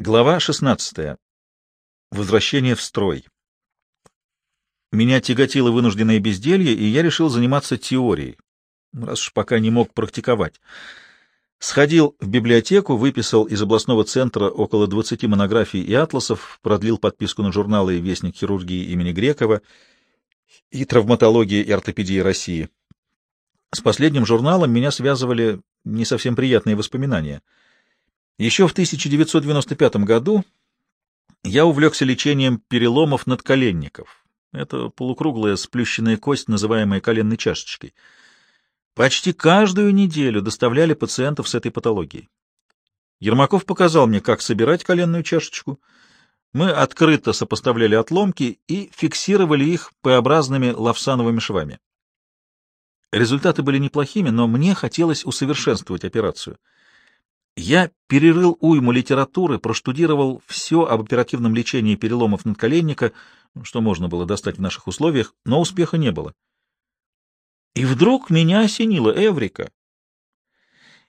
Глава 16. Возвращение в строй. Меня тяготило вынужденное безделье, и я решил заниматься теорией, раз уж пока не мог практиковать. Сходил в библиотеку, выписал из областного центра около 20 монографий и атласов, продлил подписку на журналы «Вестник хирургии» имени Грекова и «Травматология и ортопедия России». С последним журналом меня связывали не совсем приятные воспоминания — еще в 1995 году я увлекся лечением переломов надколенников. Это полукруглая сплющенная кость, называемая коленной чашечкой. Почти каждую неделю доставляли пациентов с этой патологией. Ермаков показал мне, как собирать коленную чашечку. Мы открыто сопоставляли отломки и фиксировали их П-образными лавсановыми швами. Результаты были неплохими, но мне хотелось усовершенствовать операцию — я перерыл уйму литературы, проштудировал все об оперативном лечении переломов надколенника, что можно было достать в наших условиях, но успеха не было. И вдруг меня осенило Эврика.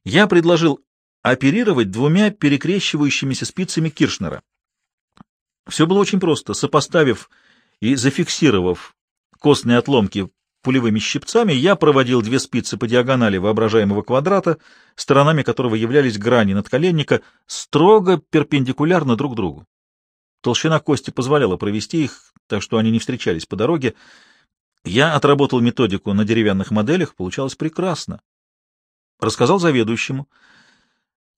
Я предложил оперировать двумя перекрещивающимися спицами Киршнера. Все было очень просто. Сопоставив и зафиксировав костные отломки пулевыми щипцами я проводил две спицы по диагонали воображаемого квадрата, сторонами которого являлись грани надколенника, строго перпендикулярно друг другу. Толщина кости позволяла провести их, так что они не встречались по дороге. Я отработал методику на деревянных моделях, получалось прекрасно. Рассказал заведующему,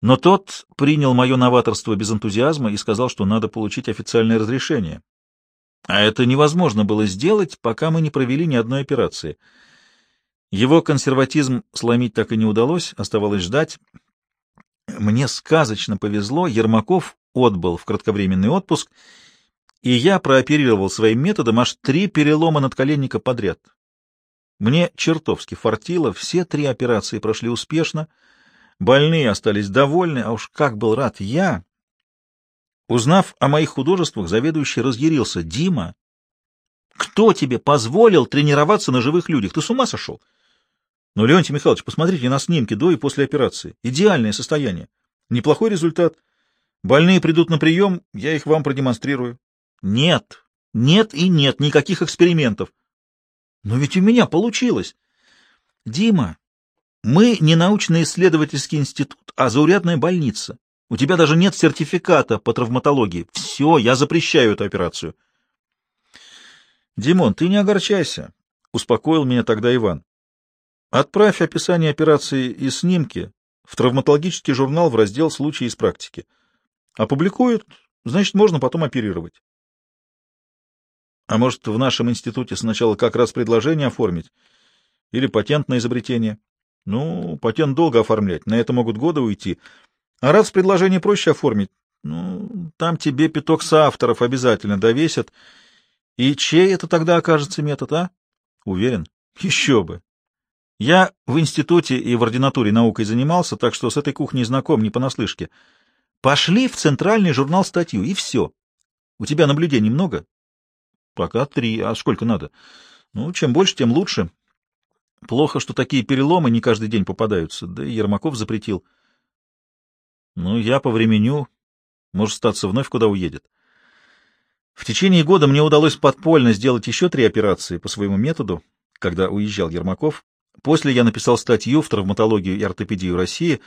но тот принял мое новаторство без энтузиазма и сказал, что надо получить официальное разрешение. А это невозможно было сделать, пока мы не провели ни одной операции. Его консерватизм сломить так и не удалось, оставалось ждать. Мне сказочно повезло, Ермаков отбыл в кратковременный отпуск, и я прооперировал своим методом аж три перелома надколенника подряд. Мне чертовски фартило, все три операции прошли успешно, больные остались довольны, а уж как был рад я, Узнав о моих художествах, заведующий разъярился. «Дима, кто тебе позволил тренироваться на живых людях? Ты с ума сошел?» «Ну, Леонтий Михайлович, посмотрите на снимки до и после операции. Идеальное состояние. Неплохой результат. Больные придут на прием, я их вам продемонстрирую». «Нет, нет и нет, никаких экспериментов». «Но ведь у меня получилось». «Дима, мы не научно-исследовательский институт, а заурядная больница. У тебя даже нет сертификата по травматологии. Все, я запрещаю эту операцию. Димон, ты не огорчайся, — успокоил меня тогда Иван. Отправь описание операции и снимки в травматологический журнал в раздел «Случаи из практики». Опубликуют, значит, можно потом оперировать. А может, в нашем институте сначала как раз предложение оформить? Или патент на изобретение? Ну, патент долго оформлять, на это могут годы уйти. А раз предложение проще оформить, ну, там тебе пяток соавторов обязательно довесят. И чей это тогда окажется метод, а? Уверен? Еще бы. Я в институте и в ординатуре наукой занимался, так что с этой кухней знаком не понаслышке. Пошли в центральный журнал статью, и все. У тебя наблюдений много? Пока три. А сколько надо? Ну, чем больше, тем лучше. Плохо, что такие переломы не каждый день попадаются, да и Ермаков запретил. Ну, я повременю. Может, статься вновь куда уедет. В течение года мне удалось подпольно сделать еще три операции по своему методу, когда уезжал Ермаков. После я написал статью в травматологию и ортопедию России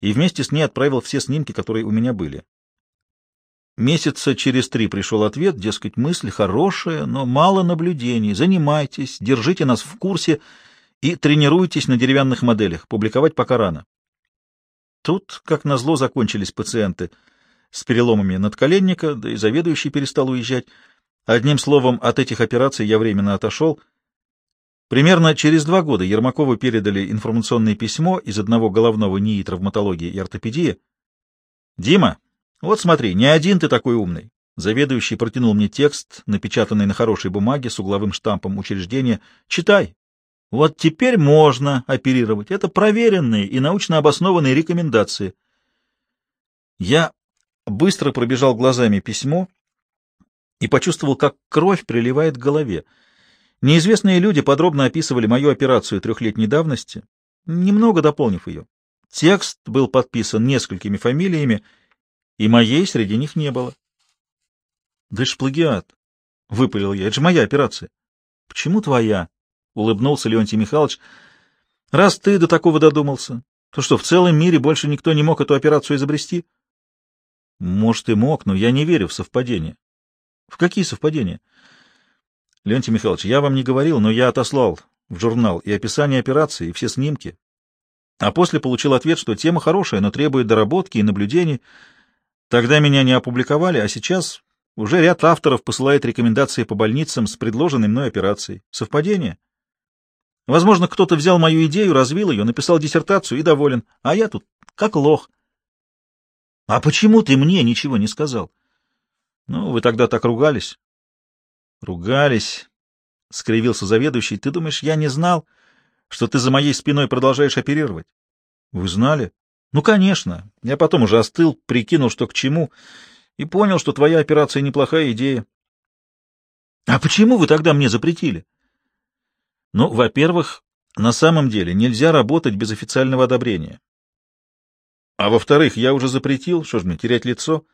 и вместе с ней отправил все снимки, которые у меня были. Месяца через три пришел ответ, дескать, мысль хорошая, но мало наблюдений. Занимайтесь, держите нас в курсе и тренируйтесь на деревянных моделях. Публиковать пока рано. Тут, как назло, закончились пациенты с переломами надколенника, да и заведующий перестал уезжать. Одним словом, от этих операций я временно отошел. Примерно через два года Ермакову передали информационное письмо из одного головного НИИ травматологии и ортопедии. «Дима, вот смотри, не один ты такой умный». Заведующий протянул мне текст, напечатанный на хорошей бумаге с угловым штампом учреждения. «Читай, вот теперь можно оперировать. Это проверенные и научно обоснованные рекомендации. Я быстро пробежал глазами письмо и почувствовал, как кровь приливает к голове. Неизвестные люди подробно описывали мою операцию трехлетней давности, немного дополнив ее. Текст был подписан несколькими фамилиями, и моей среди них не было. — Да ж плагиат, — выпалил я, — это же моя операция. — Почему твоя? — улыбнулся Леонтий Михайлович. — Раз ты до такого додумался, то что, в целом мире больше никто не мог эту операцию изобрести? — Может, и мог, но я не верю в совпадения. — В какие совпадения? — Леонтий Михайлович, я вам не говорил, но я отослал в журнал и описание операции, и все снимки. А после получил ответ, что тема хорошая, но требует доработки и наблюдений. Тогда меня не опубликовали, а сейчас уже ряд авторов посылает рекомендации по больницам с предложенной мной операцией. Совпадение? Возможно, кто-то взял мою идею, развил ее, написал диссертацию и доволен, а я тут как лох. — А почему ты мне ничего не сказал? — Ну, вы тогда так ругались. — Ругались, — скривился заведующий. — Ты думаешь, я не знал, что ты за моей спиной продолжаешь оперировать? — Вы знали? — Ну, конечно. Я потом уже остыл, прикинул, что к чему, и понял, что твоя операция неплохая идея. — А почему вы тогда мне запретили? — Ну, во-первых, на самом деле нельзя работать без официального одобрения. А во-вторых, я уже запретил, что ж мне, терять лицо?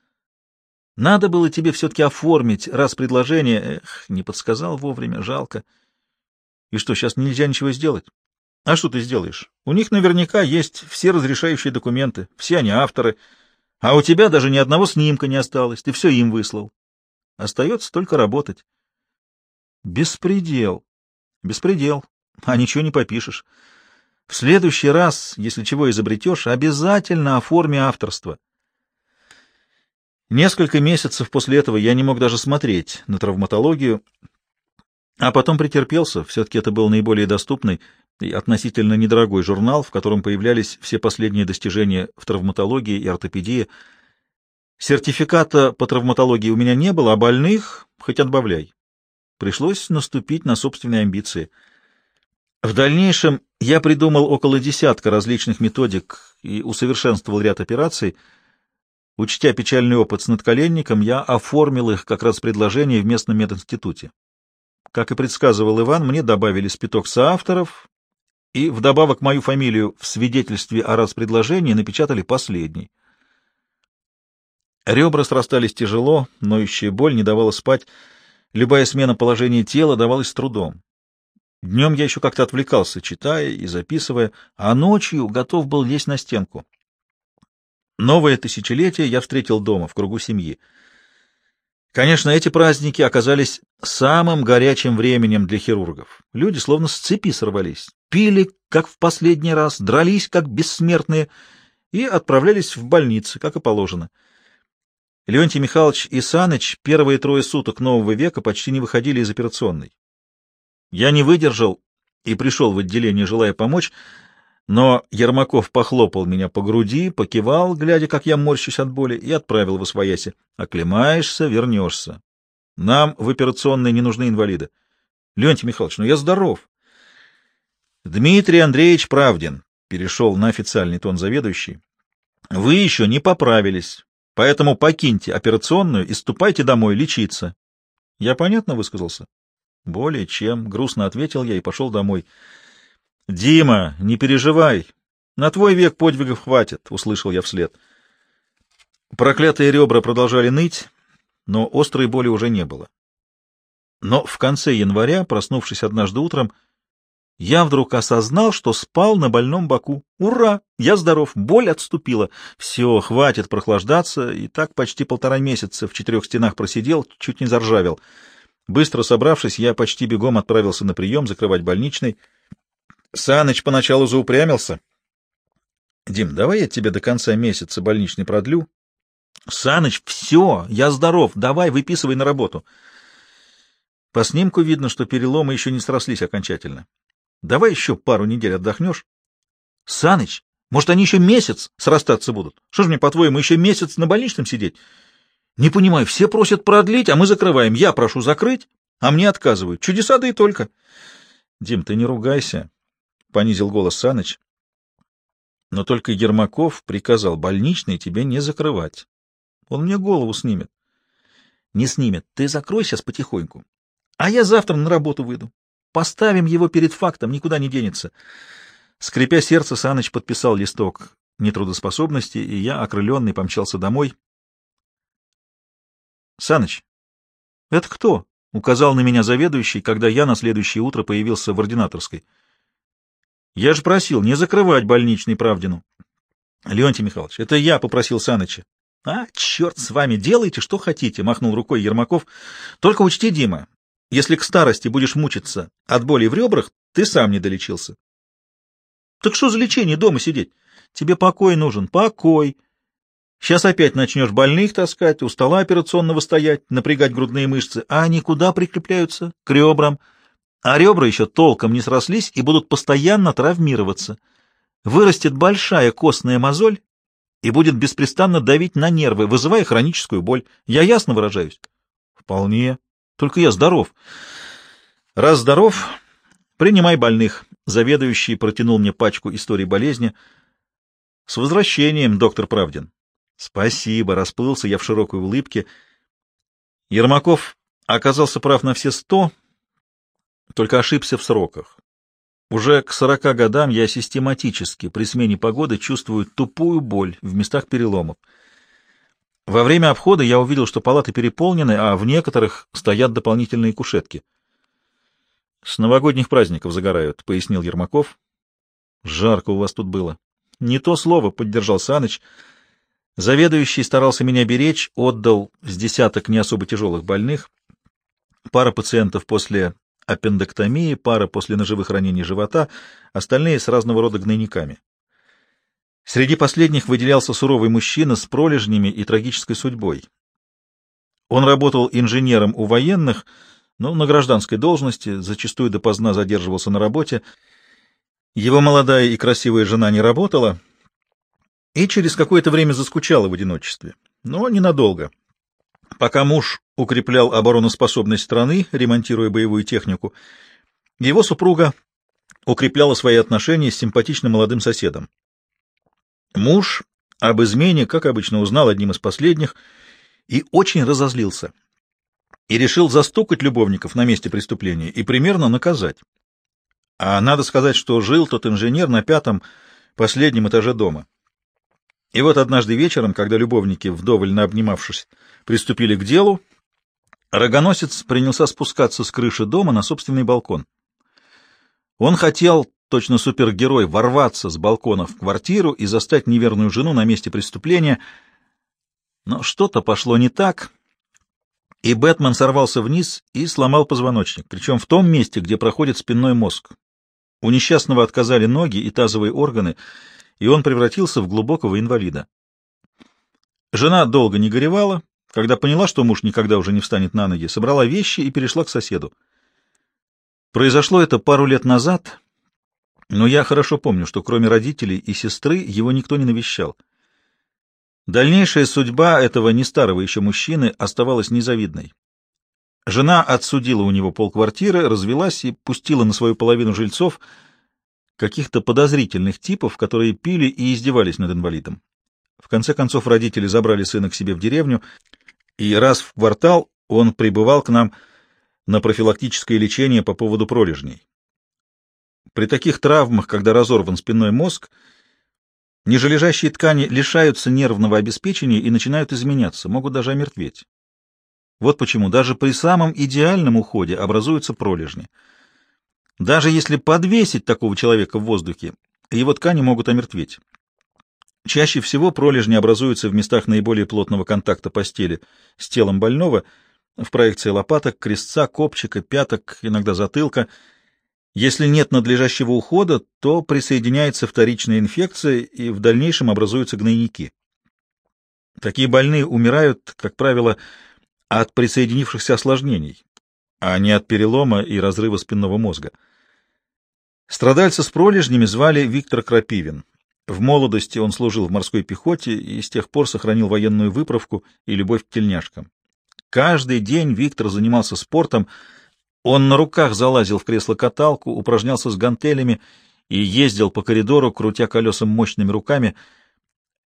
Надо было тебе все-таки оформить раз предложение. Эх, не подсказал вовремя, жалко. И что, сейчас нельзя ничего сделать? А что ты сделаешь? У них наверняка есть все разрешающие документы, все они авторы, а у тебя даже ни одного снимка не осталось, ты все им выслал. Остается только работать. Беспредел. Беспредел. А ничего не попишешь. В следующий раз, если чего изобретешь, обязательно оформи авторство. Несколько месяцев после этого я не мог даже смотреть на травматологию, а потом претерпелся, все-таки это был наиболее доступный и относительно недорогой журнал, в котором появлялись все последние достижения в травматологии и ортопедии. Сертификата по травматологии у меня не было, а больных хоть отбавляй. Пришлось наступить на собственные амбиции. В дальнейшем я придумал около десятка различных методик и усовершенствовал ряд операций — Учтя печальный опыт с надколенником, я оформил их как раз предложение в местном мединституте. Как и предсказывал Иван, мне добавили спиток соавторов, и вдобавок мою фамилию в свидетельстве о распредложении напечатали последний. Ребра срастались тяжело, ноющая боль не давала спать, любая смена положения тела давалась трудом. Днем я еще как-то отвлекался, читая и записывая, а ночью готов был лезть на стенку. Новое тысячелетие я встретил дома, в кругу семьи. Конечно, эти праздники оказались самым горячим временем для хирургов. Люди словно с цепи сорвались, пили, как в последний раз, дрались, как бессмертные, и отправлялись в больницы, как и положено. Леонтий Михайлович и Саныч первые трое суток нового века почти не выходили из операционной. Я не выдержал и пришел в отделение, желая помочь, но Ермаков похлопал меня по груди, покивал, глядя, как я морщусь от боли, и отправил в освояси. Оклемаешься, вернешься. Нам в операционной не нужны инвалиды. Леонтий Михайлович, ну я здоров. Дмитрий Андреевич Правдин, перешел на официальный тон заведующий. Вы еще не поправились, поэтому покиньте операционную и ступайте домой лечиться. Я понятно высказался? Более чем, грустно ответил я и пошел домой. «Дима, не переживай. На твой век подвигов хватит», — услышал я вслед. Проклятые ребра продолжали ныть, но острой боли уже не было. Но в конце января, проснувшись однажды утром, я вдруг осознал, что спал на больном боку. Ура! Я здоров, боль отступила. Все, хватит прохлаждаться, и так почти полтора месяца в четырех стенах просидел, чуть не заржавел. Быстро собравшись, я почти бегом отправился на прием закрывать больничный — Саныч поначалу заупрямился. — Дим, давай я тебе до конца месяца больничный продлю. — Саныч, все, я здоров, давай выписывай на работу. По снимку видно, что переломы еще не срослись окончательно. Давай еще пару недель отдохнешь. — Саныч, может, они еще месяц срастаться будут? Что ж мне, по-твоему, еще месяц на больничном сидеть? Не понимаю, все просят продлить, а мы закрываем. Я прошу закрыть, а мне отказывают. Чудеса да и только. Дим, ты не ругайся. — понизил голос Саныч. Но только Ермаков приказал больничный тебе не закрывать. Он мне голову снимет. Не снимет. Ты закрой сейчас потихоньку. А я завтра на работу выйду. Поставим его перед фактом, никуда не денется. Скрипя сердце, Саныч подписал листок нетрудоспособности, и я, окрыленный, помчался домой. — Саныч, это кто? — указал на меня заведующий, когда я на следующее утро появился в ординаторской. — Я же просил не закрывать больничный Правдину. — Леонтий Михайлович, это я попросил Саныча. — А, черт с вами, делайте, что хотите, — махнул рукой Ермаков. — Только учти, Дима, если к старости будешь мучиться от боли в ребрах, ты сам не долечился. — Так что за лечение дома сидеть? Тебе покой нужен, покой. Сейчас опять начнешь больных таскать, у стола операционного стоять, напрягать грудные мышцы, а они куда прикрепляются? К ребрам. А ребра еще толком не срослись и будут постоянно травмироваться. Вырастет большая костная мозоль и будет беспрестанно давить на нервы, вызывая хроническую боль. Я ясно выражаюсь? Вполне. Только я здоров. Раз здоров, принимай больных. Заведующий протянул мне пачку историй болезни. С возвращением, доктор Правдин. Спасибо, расплылся я в широкой улыбке. Ермаков оказался прав на все сто, только ошибся в сроках. Уже к сорока годам я систематически при смене погоды чувствую тупую боль в местах переломов. Во время обхода я увидел, что палаты переполнены, а в некоторых стоят дополнительные кушетки. — С новогодних праздников загорают, — пояснил Ермаков. — Жарко у вас тут было. — Не то слово, — поддержал Саныч. — Заведующий старался меня беречь, отдал с десяток не особо тяжелых больных. Пара пациентов после аппендэктомии, пара после ножевых ранений живота, остальные с разного рода гнойниками. Среди последних выделялся суровый мужчина с пролежнями и трагической судьбой. Он работал инженером у военных, но на гражданской должности, зачастую допоздна задерживался на работе. Его молодая и красивая жена не работала — и через какое-то время заскучала в одиночестве, но ненадолго. Пока муж укреплял обороноспособность страны, ремонтируя боевую технику, его супруга укрепляла свои отношения с симпатичным молодым соседом. Муж об измене, как обычно, узнал одним из последних и очень разозлился. И решил застукать любовников на месте преступления и примерно наказать. А надо сказать, что жил тот инженер на пятом, последнем этаже дома. И вот однажды вечером, когда любовники, вдоволь обнимавшись, приступили к делу, рогоносец принялся спускаться с крыши дома на собственный балкон. Он хотел, точно супергерой, ворваться с балкона в квартиру и застать неверную жену на месте преступления, но что-то пошло не так, и Бэтмен сорвался вниз и сломал позвоночник, причем в том месте, где проходит спинной мозг. У несчастного отказали ноги и тазовые органы — и он превратился в глубокого инвалида. Жена долго не горевала, когда поняла, что муж никогда уже не встанет на ноги, собрала вещи и перешла к соседу. Произошло это пару лет назад, но я хорошо помню, что кроме родителей и сестры его никто не навещал. Дальнейшая судьба этого не старого еще мужчины оставалась незавидной. Жена отсудила у него полквартиры, развелась и пустила на свою половину жильцов — каких-то подозрительных типов, которые пили и издевались над инвалидом. В конце концов родители забрали сына к себе в деревню, и раз в квартал он прибывал к нам на профилактическое лечение по поводу пролежней. При таких травмах, когда разорван спинной мозг, нижележащие ткани лишаются нервного обеспечения и начинают изменяться, могут даже омертветь. Вот почему даже при самом идеальном уходе образуются пролежни — даже если подвесить такого человека в воздухе, его ткани могут омертветь. Чаще всего пролежни образуются в местах наиболее плотного контакта постели с телом больного, в проекции лопаток, крестца, копчика, пяток, иногда затылка. Если нет надлежащего ухода, то присоединяется вторичная инфекция и в дальнейшем образуются гнойники. Такие больные умирают, как правило, от присоединившихся осложнений, а не от перелома и разрыва спинного мозга. Страдальца с пролежнями звали Виктор Крапивин. В молодости он служил в морской пехоте и с тех пор сохранил военную выправку и любовь к тельняшкам. Каждый день Виктор занимался спортом, он на руках залазил в кресло-каталку, упражнялся с гантелями и ездил по коридору, крутя колесом мощными руками.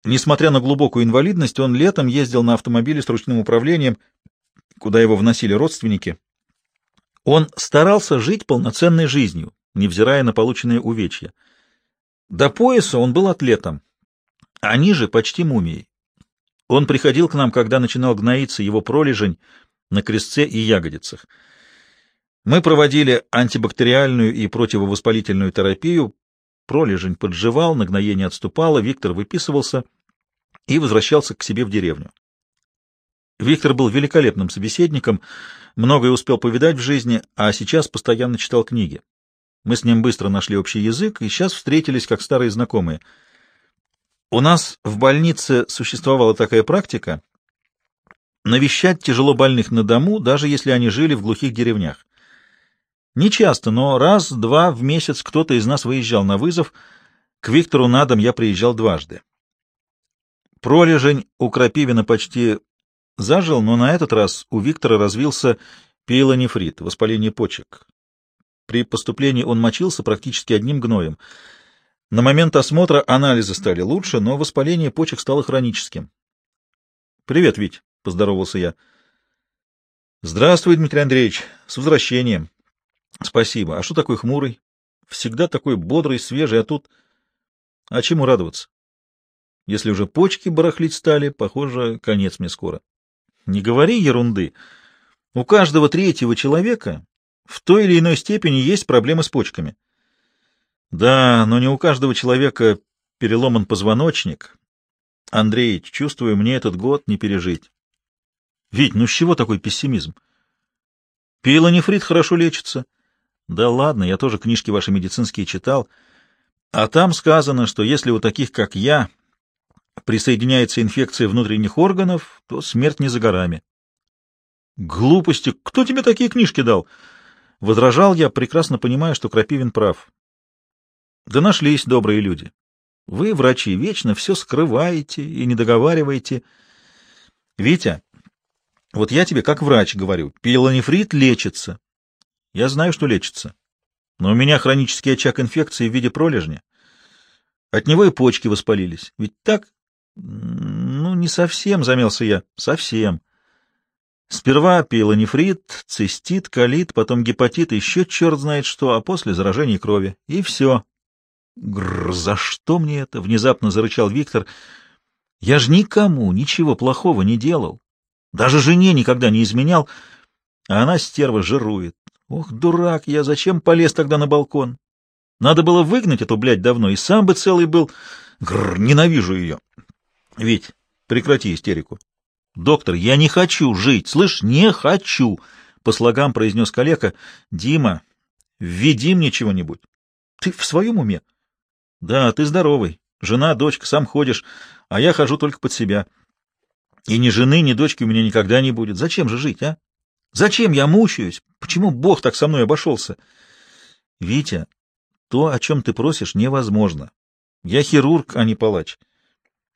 Несмотря на глубокую инвалидность, он летом ездил на автомобиле с ручным управлением, куда его вносили родственники. Он старался жить полноценной жизнью, невзирая на полученные увечья. До пояса он был атлетом, а ниже почти мумией. Он приходил к нам, когда начинал гноиться его пролежень на крестце и ягодицах. Мы проводили антибактериальную и противовоспалительную терапию, пролежень подживал, нагноение отступало, Виктор выписывался и возвращался к себе в деревню. Виктор был великолепным собеседником, многое успел повидать в жизни, а сейчас постоянно читал книги. Мы с ним быстро нашли общий язык и сейчас встретились как старые знакомые. У нас в больнице существовала такая практика навещать тяжело больных на дому, даже если они жили в глухих деревнях. Не часто, но раз-два в месяц кто-то из нас выезжал на вызов. К Виктору на дом я приезжал дважды. Пролежень у Крапивина почти зажил, но на этот раз у Виктора развился пиелонефрит, воспаление почек. При поступлении он мочился практически одним гноем. На момент осмотра анализы стали лучше, но воспаление почек стало хроническим. — Привет, Вить, — поздоровался я. — Здравствуй, Дмитрий Андреевич, с возвращением. — Спасибо. А что такой хмурый? Всегда такой бодрый, свежий, а тут... А чему радоваться? Если уже почки барахлить стали, похоже, конец мне скоро. Не говори ерунды. У каждого третьего человека в той или иной степени есть проблемы с почками. Да, но не у каждого человека переломан позвоночник. Андрей, чувствую, мне этот год не пережить. Вить, ну с чего такой пессимизм? Пилонефрит хорошо лечится. Да ладно, я тоже книжки ваши медицинские читал. А там сказано, что если у таких, как я, присоединяется инфекция внутренних органов, то смерть не за горами. Глупости! Кто тебе такие книжки дал? Возражал я, прекрасно понимая, что Крапивин прав. Да нашлись добрые люди. Вы, врачи, вечно все скрываете и не договариваете. Витя, вот я тебе как врач говорю, пилонефрит лечится. Я знаю, что лечится. Но у меня хронический очаг инфекции в виде пролежня. От него и почки воспалились. Ведь так? Ну, не совсем, замялся я. Совсем. Сперва пилонефрит, цистит, колит, потом гепатит, еще черт знает что, а после заражение крови. И все. Гррр, за что мне это? Внезапно зарычал Виктор. Я же никому ничего плохого не делал. Даже жене никогда не изменял, а она, стерва, жирует. Ох, дурак я, зачем полез тогда на балкон? Надо было выгнать эту, блядь, давно, и сам бы целый был. Гррр, ненавижу ее. Ведь прекрати истерику. Доктор, я не хочу жить, слышь, не хочу, по слогам произнес калека. Дима, введи мне чего-нибудь. Ты в своем уме? Да, ты здоровый. Жена, дочка, сам ходишь, а я хожу только под себя. И ни жены, ни дочки у меня никогда не будет. Зачем же жить, а? Зачем я мучаюсь? Почему Бог так со мной обошелся? Витя, то, о чем ты просишь, невозможно. Я хирург, а не палач.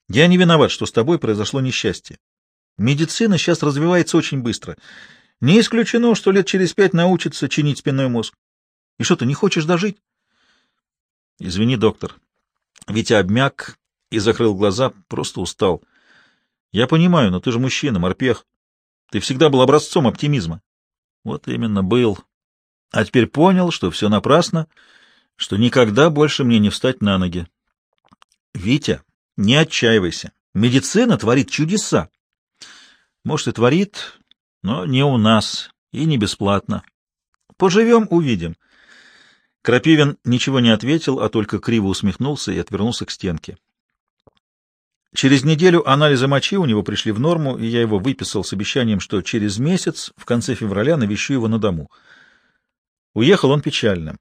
Я не виноват, что с тобой произошло несчастье. Медицина сейчас развивается очень быстро. Не исключено, что лет через пять научится чинить спинной мозг. И что, ты не хочешь дожить? Извини, доктор. Витя обмяк и закрыл глаза, просто устал. Я понимаю, но ты же мужчина, морпех. Ты всегда был образцом оптимизма. Вот именно был. А теперь понял, что все напрасно, что никогда больше мне не встать на ноги. Витя, не отчаивайся. Медицина творит чудеса. Может, и творит, но не у нас и не бесплатно. Поживем — увидим. Крапивин ничего не ответил, а только криво усмехнулся и отвернулся к стенке. Через неделю анализы мочи у него пришли в норму, и я его выписал с обещанием, что через месяц, в конце февраля, навещу его на дому. Уехал он печально.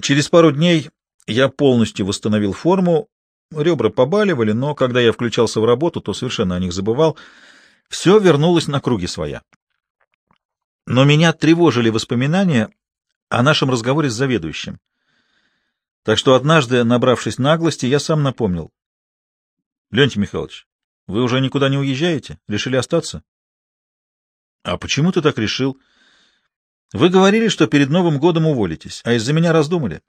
Через пару дней я полностью восстановил форму, ребра побаливали, но когда я включался в работу, то совершенно о них забывал. Все вернулось на круги своя. Но меня тревожили воспоминания о нашем разговоре с заведующим. Так что однажды, набравшись наглости, я сам напомнил. Леонтий Михайлович, вы уже никуда не уезжаете? Решили остаться? А почему ты так решил? Вы говорили, что перед Новым годом уволитесь, а из-за меня раздумали.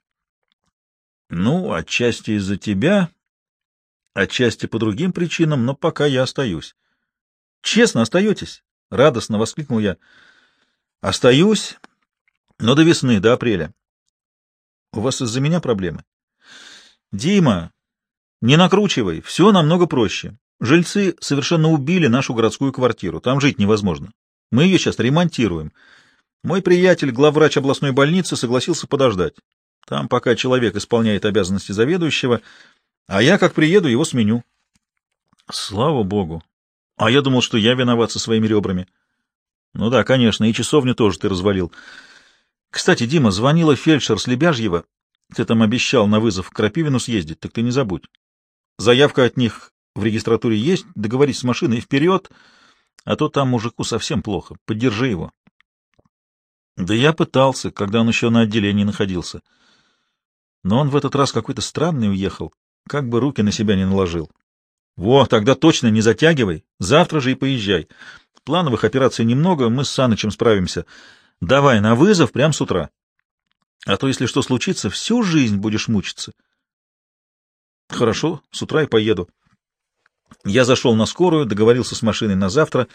Ну, отчасти из-за тебя, отчасти по другим причинам, но пока я остаюсь. Честно, остаетесь? Радостно воскликнул я. Остаюсь, но до весны, до апреля. У вас из-за меня проблемы? Дима, не накручивай, все намного проще. Жильцы совершенно убили нашу городскую квартиру. Там жить невозможно. Мы ее сейчас ремонтируем. Мой приятель, главврач областной больницы, согласился подождать. Там пока человек исполняет обязанности заведующего, а я, как приеду, его сменю. Слава богу. А я думал, что я виноват со своими ребрами. Ну да, конечно, и часовню тоже ты развалил. Кстати, Дима, звонила фельдшер с Лебяжьего. Ты там обещал на вызов к Крапивину съездить, так ты не забудь. Заявка от них в регистратуре есть, договорись с машиной вперед, а то там мужику совсем плохо. Поддержи его. Да я пытался, когда он еще на отделении находился. Но он в этот раз какой-то странный уехал, как бы руки на себя не наложил. Во, тогда точно не затягивай, завтра же и поезжай. Плановых операций немного, мы с Санычем справимся. Давай на вызов прямо с утра. А то, если что случится, всю жизнь будешь мучиться. Хорошо, с утра и поеду. Я зашел на скорую, договорился с машиной на завтра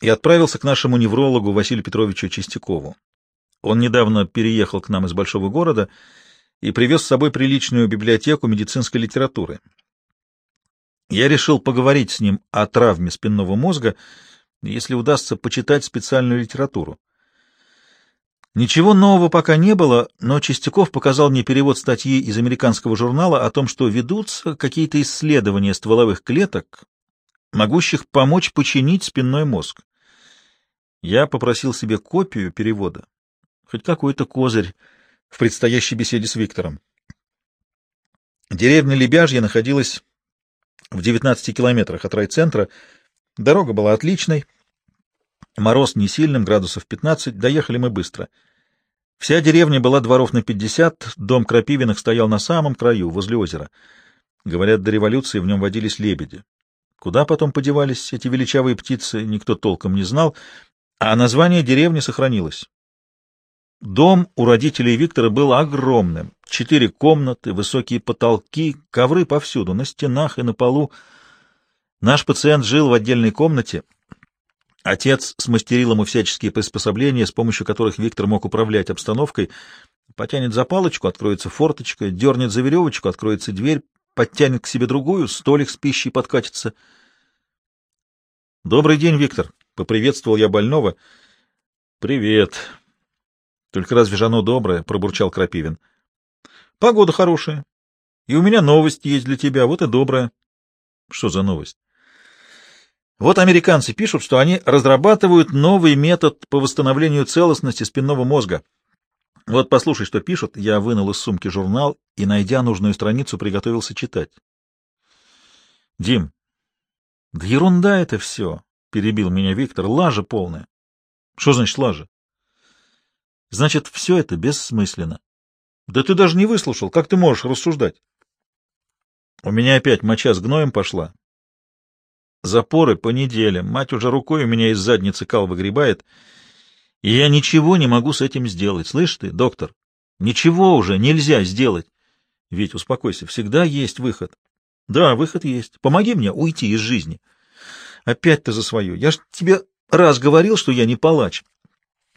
и отправился к нашему неврологу Василию Петровичу Чистякову. Он недавно переехал к нам из большого города и привез с собой приличную библиотеку медицинской литературы. Я решил поговорить с ним о травме спинного мозга, если удастся почитать специальную литературу. Ничего нового пока не было, но Чистяков показал мне перевод статьи из американского журнала о том, что ведутся какие-то исследования стволовых клеток, могущих помочь починить спинной мозг. Я попросил себе копию перевода, хоть какой-то козырь в предстоящей беседе с Виктором. Деревня Лебяжья находилась в 19 километрах от райцентра. Дорога была отличной, Мороз не сильным, градусов 15, доехали мы быстро. Вся деревня была дворов на 50, дом Крапивиных стоял на самом краю, возле озера. Говорят, до революции в нем водились лебеди. Куда потом подевались эти величавые птицы, никто толком не знал, а название деревни сохранилось. Дом у родителей Виктора был огромным. Четыре комнаты, высокие потолки, ковры повсюду, на стенах и на полу. Наш пациент жил в отдельной комнате — Отец смастерил ему всяческие приспособления, с помощью которых Виктор мог управлять обстановкой. Потянет за палочку, откроется форточка, дернет за веревочку, откроется дверь, подтянет к себе другую, столик с пищей подкатится. — Добрый день, Виктор! — поприветствовал я больного. — Привет. — Только разве же оно доброе? — пробурчал Крапивин. — Погода хорошая. И у меня новость есть для тебя, вот и добрая. — Что за новость? Вот американцы пишут, что они разрабатывают новый метод по восстановлению целостности спинного мозга. Вот послушай, что пишут. Я вынул из сумки журнал и, найдя нужную страницу, приготовился читать. Дим, да ерунда это все, — перебил меня Виктор, — лажа полная. Что значит лажа? Значит, все это бессмысленно. Да ты даже не выслушал, как ты можешь рассуждать? У меня опять моча с гноем пошла, Запоры по неделям. Мать уже рукой у меня из задницы кал выгребает. И я ничего не могу с этим сделать. Слышь ты, доктор? Ничего уже нельзя сделать. Ведь успокойся, всегда есть выход. Да, выход есть. Помоги мне уйти из жизни. Опять ты за свою. Я ж тебе раз говорил, что я не палач.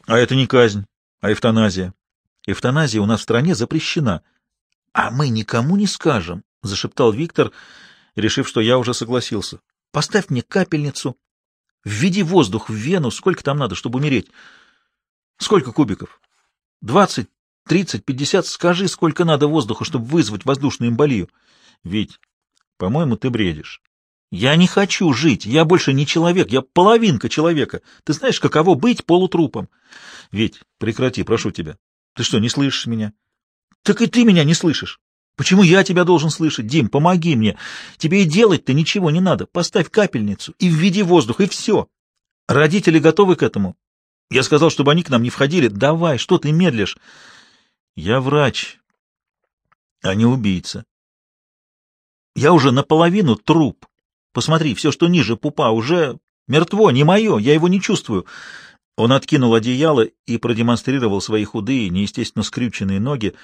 А это не казнь, а эвтаназия. Эвтаназия у нас в стране запрещена. А мы никому не скажем, — зашептал Виктор, решив, что я уже согласился. Поставь мне капельницу. Введи воздух в вену. Сколько там надо, чтобы умереть? Сколько кубиков? Двадцать, тридцать, пятьдесят. Скажи, сколько надо воздуха, чтобы вызвать воздушную эмболию. Ведь, по-моему, ты бредишь. Я не хочу жить. Я больше не человек. Я половинка человека. Ты знаешь, каково быть полутрупом? Ведь, прекрати, прошу тебя. Ты что, не слышишь меня? Так и ты меня не слышишь. Почему я тебя должен слышать? Дим, помоги мне. Тебе и делать-то ничего не надо. Поставь капельницу и введи воздух, и все. Родители готовы к этому. Я сказал, чтобы они к нам не входили. Давай, что ты медлишь? Я врач, а не убийца. Я уже наполовину труп. Посмотри, все, что ниже пупа, уже мертво, не мое, я его не чувствую. Он откинул одеяло и продемонстрировал свои худые, неестественно скрюченные ноги,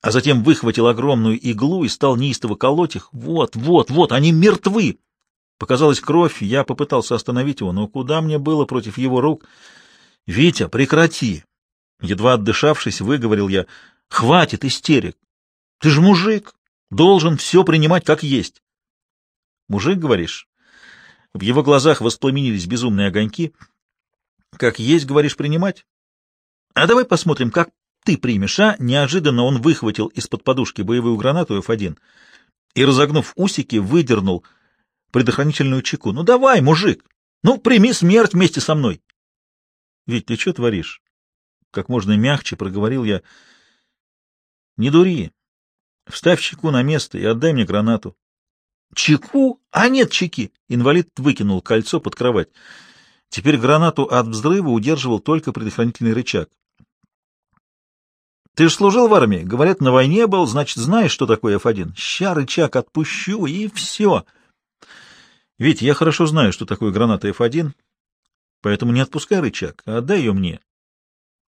а затем выхватил огромную иглу и стал неистово колоть их. Вот, вот, вот, они мертвы! Показалась кровь, я попытался остановить его, но куда мне было против его рук? — Витя, прекрати! Едва отдышавшись, выговорил я. — Хватит истерик! Ты же мужик, должен все принимать как есть. — Мужик, говоришь? В его глазах воспламенились безумные огоньки. «Как есть, говоришь, принимать? А давай посмотрим, как ты примешь, а?» Неожиданно он выхватил из-под подушки боевую гранату F1 и, разогнув усики, выдернул предохранительную чеку. «Ну давай, мужик! Ну, прими смерть вместе со мной!» «Ведь ты что творишь?» Как можно мягче проговорил я. «Не дури. Вставь чеку на место и отдай мне гранату. Чеку? А нет чеки. Инвалид выкинул кольцо под кровать. Теперь гранату от взрыва удерживал только предохранительный рычаг. Ты же служил в армии. Говорят, на войне был, значит, знаешь, что такое F1. Ща рычаг отпущу, и все. Ведь я хорошо знаю, что такое граната F1, поэтому не отпускай рычаг, а отдай ее мне.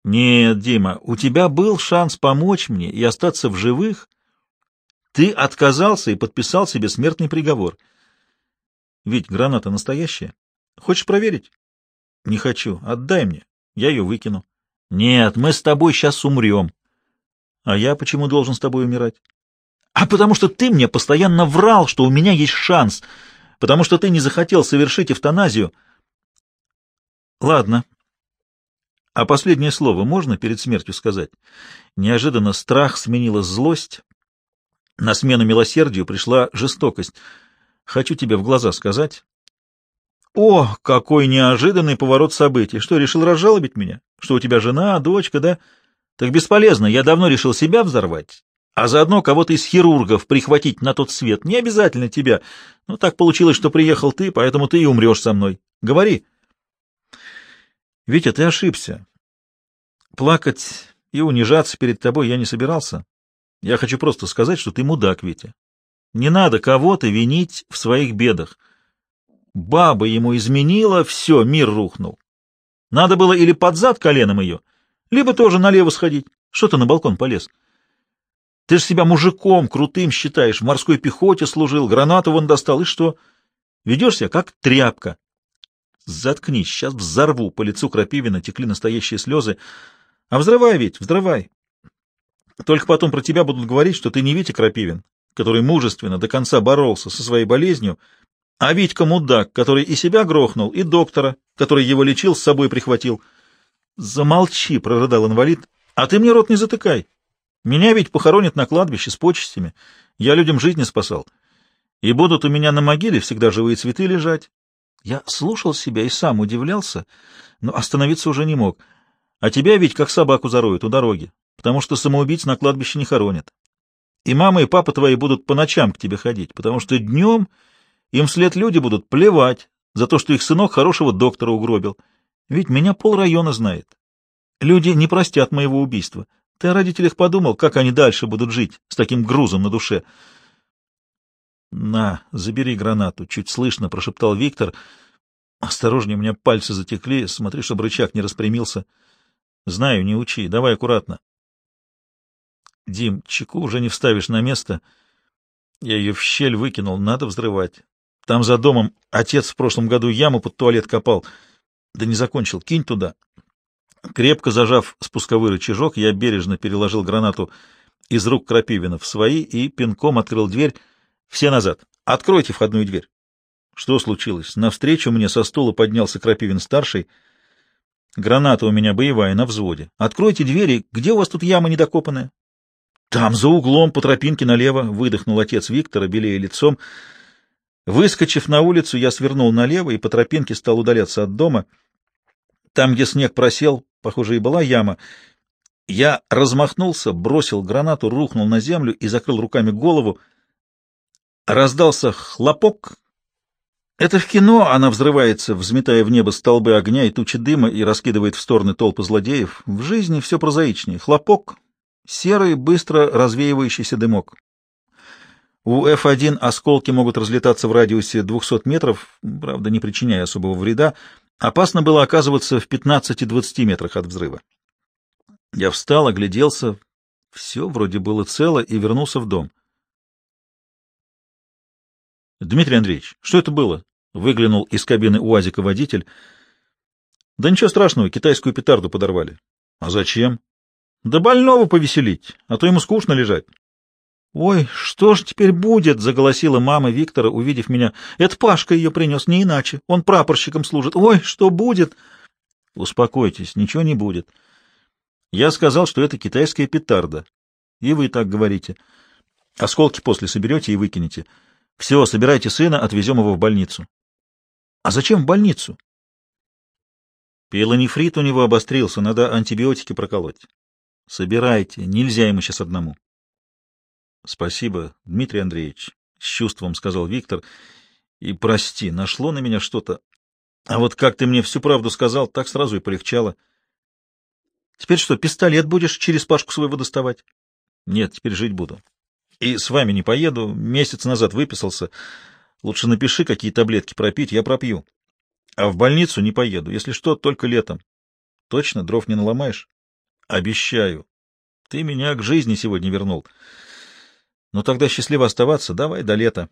Нет, Дима, у тебя был шанс помочь мне и остаться в живых, ты отказался и подписал себе смертный приговор. Ведь граната настоящая. Хочешь проверить? Не хочу. Отдай мне. Я ее выкину. Нет, мы с тобой сейчас умрем. А я почему должен с тобой умирать? А потому что ты мне постоянно врал, что у меня есть шанс, потому что ты не захотел совершить эвтаназию. Ладно. А последнее слово можно перед смертью сказать? Неожиданно страх сменила злость, на смену милосердию пришла жестокость. Хочу тебе в глаза сказать. О, какой неожиданный поворот событий! Что, решил разжалобить меня? Что у тебя жена, дочка, да? Так бесполезно, я давно решил себя взорвать, а заодно кого-то из хирургов прихватить на тот свет. Не обязательно тебя. Но так получилось, что приехал ты, поэтому ты и умрешь со мной. Говори. Витя, ты ошибся. Плакать и унижаться перед тобой я не собирался. Я хочу просто сказать, что ты мудак, Витя. Не надо кого-то винить в своих бедах. Баба ему изменила, все, мир рухнул. Надо было или под зад коленом ее, либо тоже налево сходить. Что ты на балкон полез? Ты же себя мужиком крутым считаешь, в морской пехоте служил, гранату вон достал, и что? Ведешь себя как тряпка. Заткнись, сейчас взорву. По лицу Крапивина текли настоящие слезы. А взрывай ведь, взрывай. Только потом про тебя будут говорить, что ты не Витя Крапивин, который мужественно до конца боролся со своей болезнью, а Витька мудак, который и себя грохнул, и доктора, который его лечил, с собой прихватил. Замолчи, прорыдал инвалид, а ты мне рот не затыкай. Меня ведь похоронят на кладбище с почестями. Я людям жизни спасал. И будут у меня на могиле всегда живые цветы лежать. Я слушал себя и сам удивлялся, но остановиться уже не мог. А тебя ведь как собаку зароют у дороги потому что самоубийц на кладбище не хоронят. И мама и папа твои будут по ночам к тебе ходить, потому что днем им вслед люди будут плевать за то, что их сынок хорошего доктора угробил. Ведь меня полрайона знает. Люди не простят моего убийства. Ты о родителях подумал, как они дальше будут жить с таким грузом на душе? — На, забери гранату, — чуть слышно прошептал Виктор. — Осторожнее, у меня пальцы затекли, смотри, чтобы рычаг не распрямился. — Знаю, не учи, давай аккуратно. Дим, чеку уже не вставишь на место. Я ее в щель выкинул, надо взрывать. Там за домом отец в прошлом году яму под туалет копал. Да не закончил, кинь туда. Крепко зажав спусковой рычажок, я бережно переложил гранату из рук Крапивина в свои и пинком открыл дверь. Все назад. Откройте входную дверь. Что случилось? Навстречу мне со стула поднялся Крапивин-старший. Граната у меня боевая, на взводе. Откройте двери. Где у вас тут яма недокопанная? Там, за углом, по тропинке налево, выдохнул отец Виктора, белее лицом. Выскочив на улицу, я свернул налево и по тропинке стал удаляться от дома. Там, где снег просел, похоже, и была яма. Я размахнулся, бросил гранату, рухнул на землю и закрыл руками голову. Раздался хлопок. Это в кино она взрывается, взметая в небо столбы огня и тучи дыма и раскидывает в стороны толпы злодеев. В жизни все прозаичнее. Хлопок, Серый, быстро развеивающийся дымок. У F1 осколки могут разлетаться в радиусе 200 метров, правда, не причиняя особого вреда. Опасно было оказываться в 15-20 метрах от взрыва. Я встал, огляделся. Все вроде было цело и вернулся в дом. Дмитрий Андреевич, что это было? Выглянул из кабины УАЗика водитель. Да ничего страшного, китайскую петарду подорвали. А зачем? Да больного повеселить, а то ему скучно лежать. «Ой, что ж теперь будет?» — заголосила мама Виктора, увидев меня. «Это Пашка ее принес, не иначе. Он прапорщиком служит. Ой, что будет?» «Успокойтесь, ничего не будет. Я сказал, что это китайская петарда. И вы так говорите. Осколки после соберете и выкинете. Все, собирайте сына, отвезем его в больницу». «А зачем в больницу?» Пилонефрит у него обострился, надо антибиотики проколоть. Собирайте, нельзя ему сейчас одному. — Спасибо, Дмитрий Андреевич, — с чувством сказал Виктор. — И прости, нашло на меня что-то. А вот как ты мне всю правду сказал, так сразу и полегчало. — Теперь что, пистолет будешь через Пашку своего доставать? — Нет, теперь жить буду. И с вами не поеду, месяц назад выписался. Лучше напиши, какие таблетки пропить, я пропью. А в больницу не поеду, если что, только летом. Точно, дров не наломаешь? Обещаю. Ты меня к жизни сегодня вернул. — ну тогда счастливо оставаться, давай до лета.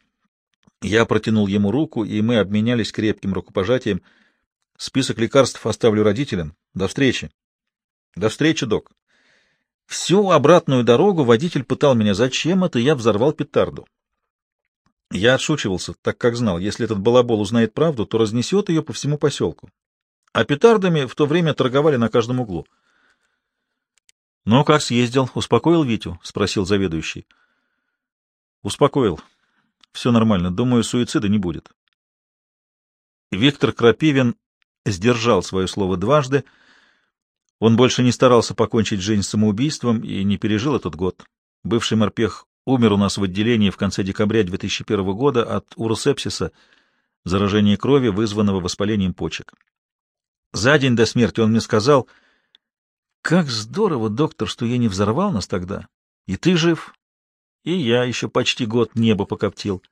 Я протянул ему руку, и мы обменялись крепким рукопожатием. Список лекарств оставлю родителям. До встречи. До встречи, док. Всю обратную дорогу водитель пытал меня, зачем это я взорвал петарду. Я отшучивался, так как знал, если этот балабол узнает правду, то разнесет ее по всему поселку. А петардами в то время торговали на каждом углу. — Ну, как съездил? Успокоил Витю? — спросил заведующий. Успокоил. Все нормально. Думаю, суицида не будет. Виктор Крапивин сдержал свое слово дважды. Он больше не старался покончить жизнь самоубийством и не пережил этот год. Бывший морпех умер у нас в отделении в конце декабря 2001 года от уросепсиса, заражения крови, вызванного воспалением почек. За день до смерти он мне сказал, «Как здорово, доктор, что я не взорвал нас тогда, и ты жив, и я еще почти год небо покоптил.